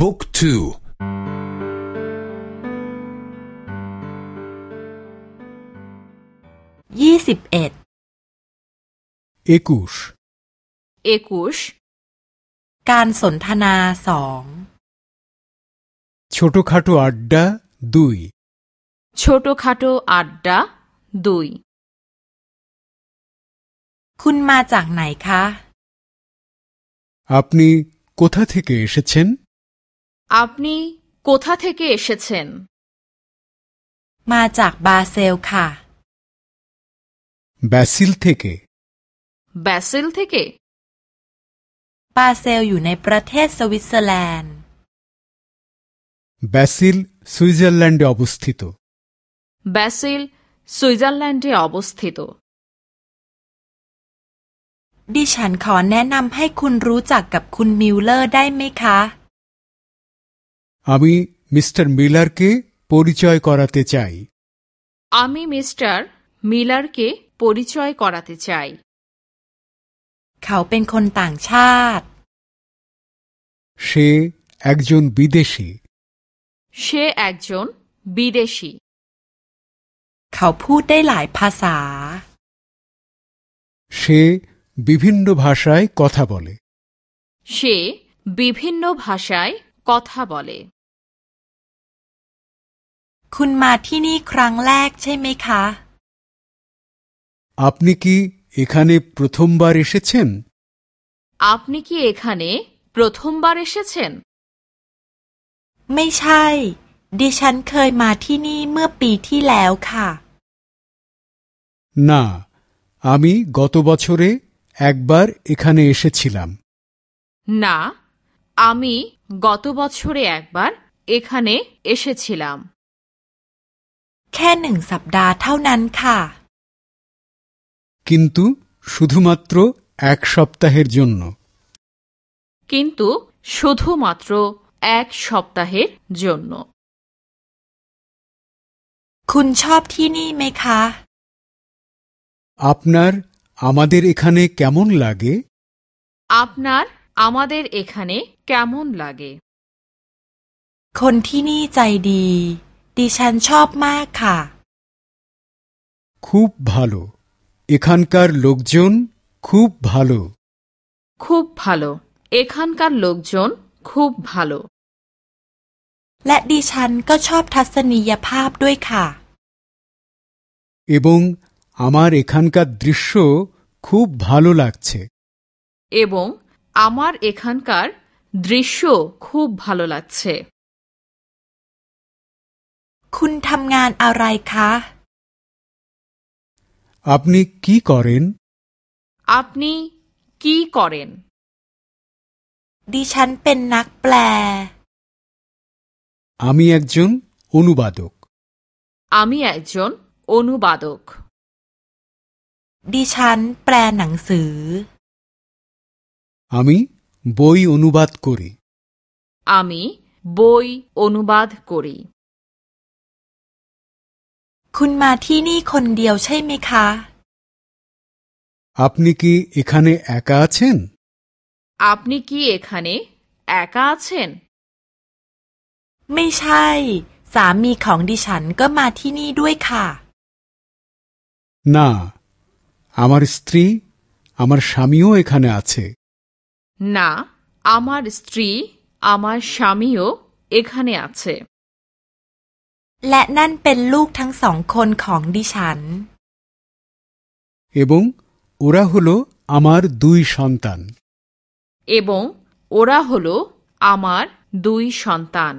บุ๊กทู ยี่สิบเอ็ด একুশ একুশ การสนทนาสอง ছোটখাটো আড্ডা দুই ছোটখাটো আড্ডা দুই คุณมาจากไหนคะ আপনি কোথা থেকে এসেছেন আপনি কোথা থেকে এসেছেন มาจากบาเซลค่ะ ব্যাসিল থেকে ব্যাসেল থেকে บาเซลอยู่ในประเทศสวิตเซอร์แลนด์ ব্যাসিল সুইজারল্যান্ডে অবস্থিত ব্যাসেল সুইজারল্যান্ডে অবস্থিত ดิฉันขอแนะนำให้คุณรู้จักกับคุณมิลเลอร์ได้ไหมคะ আমি মিস্টার মিলারকে পরিচয় করাতে চাই আমি মিস্টার মিলারকে পরিচয় করাতে চাই เขาเป็นคนต่างชาติ সে একজন বিদেশি সে একজন বিদেশি เขาพูดได้หลายภาษา সে বিভিন্ন ভাষায় কথা বলে সে বিভিন্ন ভাষায় কথা বলে คุณมาที่นี่ครั้งแรกใช่ไหมคะ আপনি কি এখানে প্রথমবার এসেছেন আপনি কি এখানে প্রথমবার এসেছেন ไม่ใช่ ดิฉันเคยมาที่นี่เมื่อปีที่แล้วค่ะ না আমি গত বছরে একবার এখানে এসেছিলাম না আমি গত বছরে একবার এখানে এসেছিলাম แค่หนึ่งสัปดาห์เท่านั้นค่ะ কিন্তু শুধুমাত্র এক সপ্তাহের জন্য কিন্তু শুধুমাত্র এক সপ্তাহের জন্য คุณชอบที่นี่ไหมคะ আপনার আমাদের এখানে কেমন লাগে আপনার আমাদের এখানে কেমন লাগে คนที่นี่ใจดี ดิฉันชอบมากค่ะ খুব ভালো এখানকার লোকজন খুব ভালো খুব ভালো এখানকার লোকজন খুব ভালো และดิฉันก็ชอบทัศนียภาพด้วยค่ะ এবং আমার এখানকার দৃশ্য খুব ভালো লাগছে এবং আমার এখানকার দৃশ্য খুব ভালো লাগছে คุณทำงานอะไรคะ আপনি কি করেন আপনি কি করেন ดิฉันเป็นนักแปล আমি একজন অনুবাদক আমি একজন অনুবাদক ดิฉันแปลหนังสือ আমি বই অনুবাদ করি আমি বই অনুবাদ করি คุณมาที่นี่คนเดียวใช่ไหมคะ আপনি কি এখানে একা আছেন আপনি কি এখানে একা আছেন ไม่ใช่ สามีของดิฉันก็มาที่นี่ด้วยค่ะ না আমার স্ত্রী আমার স্বামীও এখানে আছে না আমার স্ত্রী আমার স্বামীও এখানে আছে และนั่นเป็นลูกทั้งสองคนของดิฉัน এবং ওরা হলো আমার দুই সন্তান এবং ওরা হলো আমার দুই সন্তান